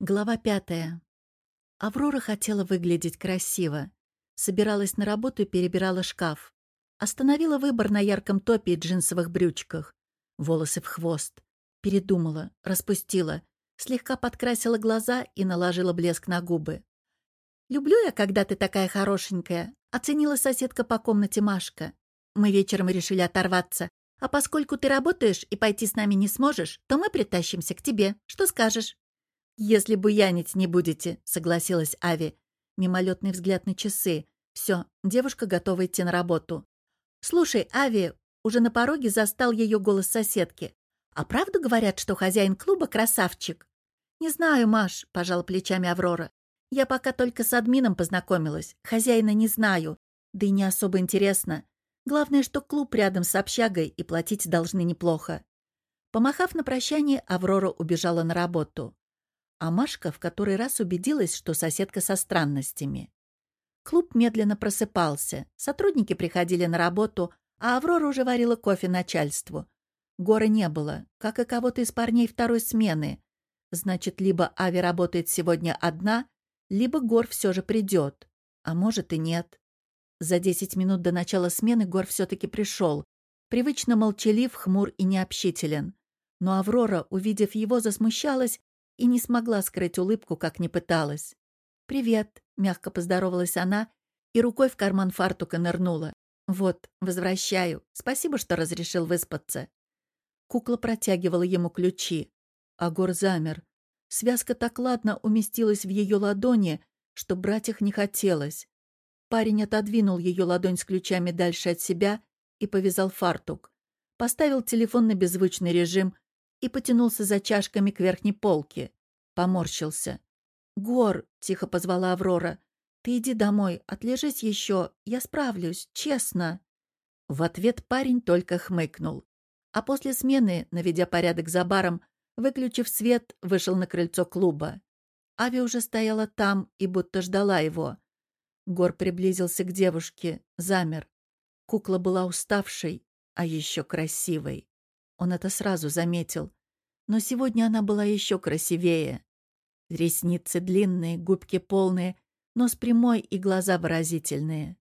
Глава пятая. Аврора хотела выглядеть красиво. Собиралась на работу и перебирала шкаф. Остановила выбор на ярком топе и джинсовых брючках. Волосы в хвост. Передумала, распустила. Слегка подкрасила глаза и наложила блеск на губы. «Люблю я, когда ты такая хорошенькая», — оценила соседка по комнате Машка. «Мы вечером решили оторваться. А поскольку ты работаешь и пойти с нами не сможешь, то мы притащимся к тебе. Что скажешь?» «Если буянить не будете», — согласилась Ави. Мимолетный взгляд на часы. Все, девушка готова идти на работу. «Слушай, Ави...» Уже на пороге застал ее голос соседки. «А правду говорят, что хозяин клуба красавчик?» «Не знаю, Маш», — пожал плечами Аврора. «Я пока только с админом познакомилась. Хозяина не знаю. Да и не особо интересно. Главное, что клуб рядом с общагой, и платить должны неплохо». Помахав на прощание, Аврора убежала на работу а Машка в который раз убедилась, что соседка со странностями. Клуб медленно просыпался, сотрудники приходили на работу, а Аврора уже варила кофе начальству. Горы не было, как и кого-то из парней второй смены. Значит, либо Ави работает сегодня одна, либо Гор все же придет. А может и нет. За десять минут до начала смены Гор все-таки пришел. Привычно молчалив, хмур и необщителен. Но Аврора, увидев его, засмущалась и не смогла скрыть улыбку, как не пыталась. «Привет», — мягко поздоровалась она и рукой в карман фартука нырнула. «Вот, возвращаю. Спасибо, что разрешил выспаться». Кукла протягивала ему ключи. Агор замер. Связка так ладно уместилась в ее ладони, что брать их не хотелось. Парень отодвинул ее ладонь с ключами дальше от себя и повязал фартук. Поставил телефон на беззвучный режим и потянулся за чашками к верхней полке. Поморщился. «Гор!» — тихо позвала Аврора. «Ты иди домой, отлежись еще, я справлюсь, честно». В ответ парень только хмыкнул. А после смены, наведя порядок за баром, выключив свет, вышел на крыльцо клуба. Ави уже стояла там и будто ждала его. Гор приблизился к девушке, замер. Кукла была уставшей, а еще красивой. Он это сразу заметил. Но сегодня она была еще красивее. Ресницы длинные, губки полные, нос прямой и глаза выразительные.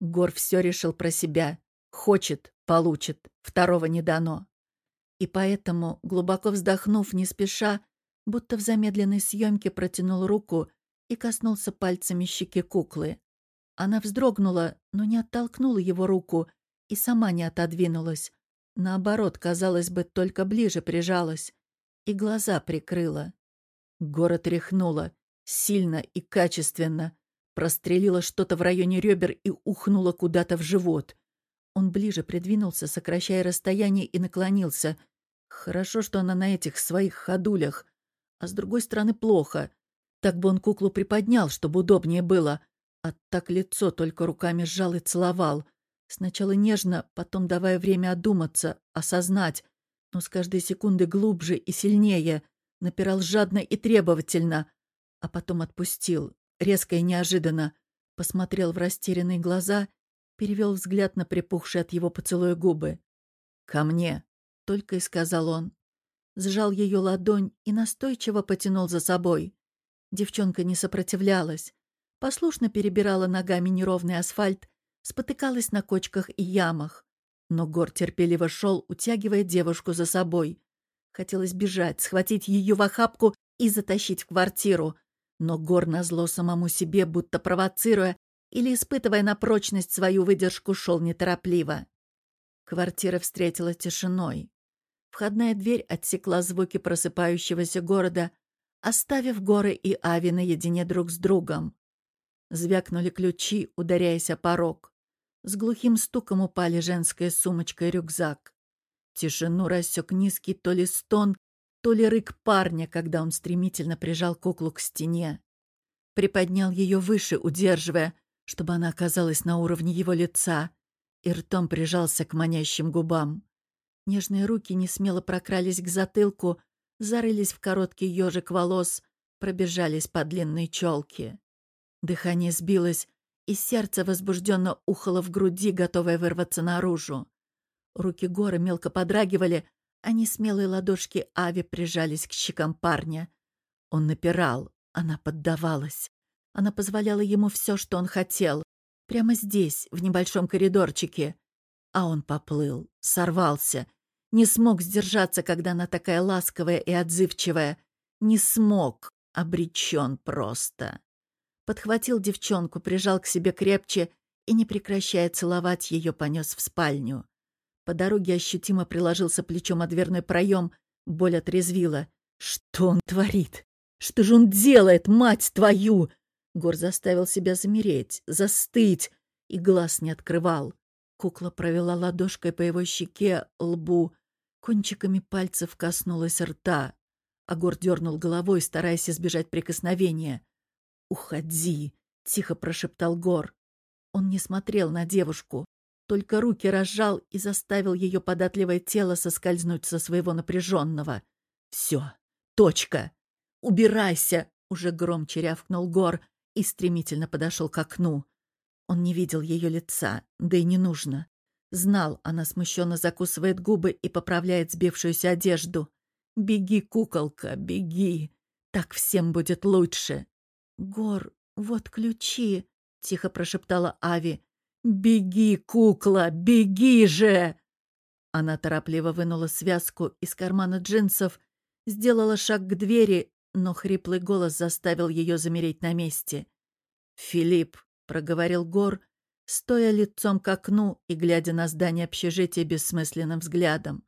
Гор все решил про себя. Хочет — получит, второго не дано. И поэтому, глубоко вздохнув, не спеша, будто в замедленной съемке протянул руку и коснулся пальцами щеки куклы. Она вздрогнула, но не оттолкнула его руку и сама не отодвинулась, Наоборот, казалось бы, только ближе прижалась и глаза прикрыла. Город тряхнула, сильно и качественно, прострелила что-то в районе ребер и ухнула куда-то в живот. Он ближе придвинулся, сокращая расстояние, и наклонился. Хорошо, что она на этих своих ходулях. А с другой стороны, плохо. Так бы он куклу приподнял, чтобы удобнее было. А так лицо только руками сжал и целовал — Сначала нежно, потом давая время одуматься, осознать, но с каждой секунды глубже и сильнее, напирал жадно и требовательно, а потом отпустил, резко и неожиданно, посмотрел в растерянные глаза, перевел взгляд на припухшие от его поцелуя губы. «Ко мне!» — только и сказал он. Сжал ее ладонь и настойчиво потянул за собой. Девчонка не сопротивлялась, послушно перебирала ногами неровный асфальт, спотыкалась на кочках и ямах. Но Гор терпеливо шел, утягивая девушку за собой. Хотелось бежать, схватить ее в охапку и затащить в квартиру. Но Гор назло самому себе, будто провоцируя или испытывая на прочность свою выдержку, шел неторопливо. Квартира встретила тишиной. Входная дверь отсекла звуки просыпающегося города, оставив горы и Ави наедине друг с другом. Звякнули ключи, ударяясь о порог. С глухим стуком упали женская сумочка и рюкзак. Тишину рассек низкий то ли стон, то ли рык парня, когда он стремительно прижал куклу к стене. Приподнял ее выше, удерживая, чтобы она оказалась на уровне его лица, и ртом прижался к манящим губам. Нежные руки несмело прокрались к затылку, зарылись в короткий ежик волос, пробежались по длинной челке. Дыхание сбилось, и сердце возбужденно ухало в груди, готовое вырваться наружу. Руки Гора мелко подрагивали, а несмелые ладошки Ави прижались к щекам парня. Он напирал, она поддавалась. Она позволяла ему все, что он хотел. Прямо здесь, в небольшом коридорчике. А он поплыл, сорвался. Не смог сдержаться, когда она такая ласковая и отзывчивая. Не смог, обречен просто. Подхватил девчонку, прижал к себе крепче и, не прекращая целовать ее, понес в спальню. По дороге ощутимо приложился плечом о дверной проем, боль отрезвила. Что он творит? Что же он делает, мать твою? Гор заставил себя замереть, застыть, и глаз не открывал. Кукла провела ладошкой по его щеке, лбу, кончиками пальцев коснулась рта. Агор дернул головой, стараясь избежать прикосновения. «Уходи!» — тихо прошептал Гор. Он не смотрел на девушку, только руки разжал и заставил ее податливое тело соскользнуть со своего напряженного. «Все, точка! Убирайся!» — уже громче рявкнул Гор и стремительно подошел к окну. Он не видел ее лица, да и не нужно. Знал, она смущенно закусывает губы и поправляет сбившуюся одежду. «Беги, куколка, беги! Так всем будет лучше!» «Гор, вот ключи!» — тихо прошептала Ави. «Беги, кукла, беги же!» Она торопливо вынула связку из кармана джинсов, сделала шаг к двери, но хриплый голос заставил ее замереть на месте. «Филипп, проговорил Гор, стоя лицом к окну и глядя на здание общежития бессмысленным взглядом.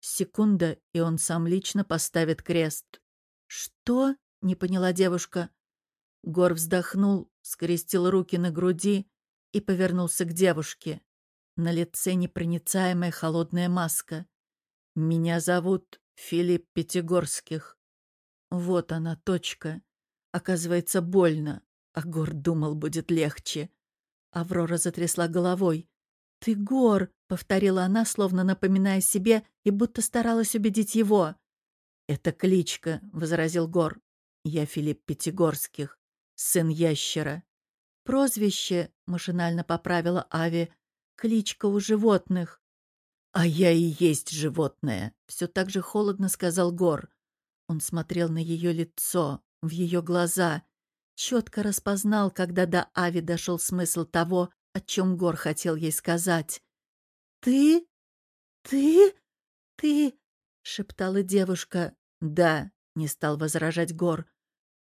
Секунда, и он сам лично поставит крест. «Что?» — не поняла девушка. Гор вздохнул, скрестил руки на груди и повернулся к девушке. На лице непроницаемая холодная маска. «Меня зовут Филипп Пятигорских». Вот она, точка. Оказывается, больно. А Гор думал, будет легче. Аврора затрясла головой. «Ты Гор!» — повторила она, словно напоминая себе, и будто старалась убедить его. «Это кличка», — возразил Гор. «Я Филипп Пятигорских, сын ящера». «Прозвище», — машинально поправила Ави, — «кличка у животных». «А я и есть животное», — все так же холодно сказал Гор. Он смотрел на ее лицо, в ее глаза, четко распознал, когда до Ави дошел смысл того, о чем Гор хотел ей сказать. «Ты? Ты? Ты?» — шептала девушка. «Да», — не стал возражать Гор.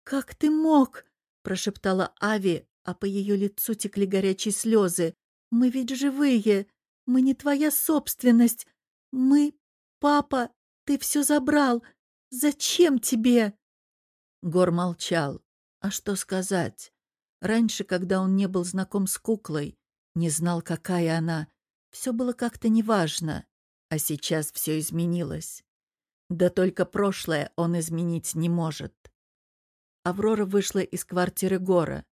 «Как ты мог?» — прошептала Ави, а по ее лицу текли горячие слезы. «Мы ведь живые! Мы не твоя собственность! Мы... Папа, ты все забрал! Зачем тебе?» Гор молчал. А что сказать? Раньше, когда он не был знаком с куклой, не знал, какая она, все было как-то неважно, а сейчас все изменилось. Да только прошлое он изменить не может. Аврора вышла из квартиры Гора.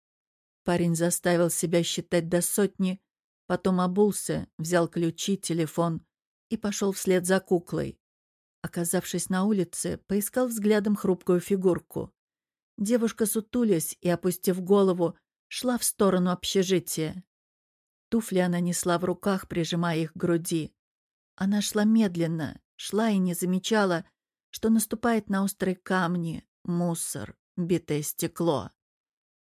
Парень заставил себя считать до сотни, потом обулся, взял ключи, телефон и пошел вслед за куклой. Оказавшись на улице, поискал взглядом хрупкую фигурку. Девушка, сутулясь и опустив голову, шла в сторону общежития. Туфли она несла в руках, прижимая их к груди. Она шла медленно, шла и не замечала, что наступает на острые камни, мусор, битое стекло.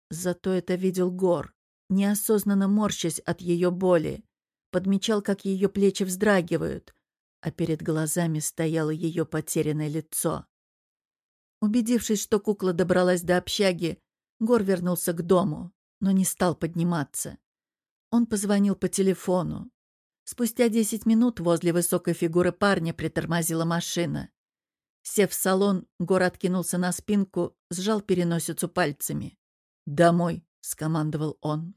Зато это видел Гор, неосознанно морщась от ее боли, подмечал, как ее плечи вздрагивают, а перед глазами стояло ее потерянное лицо. Убедившись, что кукла добралась до общаги, Гор вернулся к дому, но не стал подниматься. Он позвонил по телефону. Спустя десять минут возле высокой фигуры парня притормозила машина. Сев в салон, Гор откинулся на спинку, сжал переносицу пальцами. «Домой», — скомандовал он.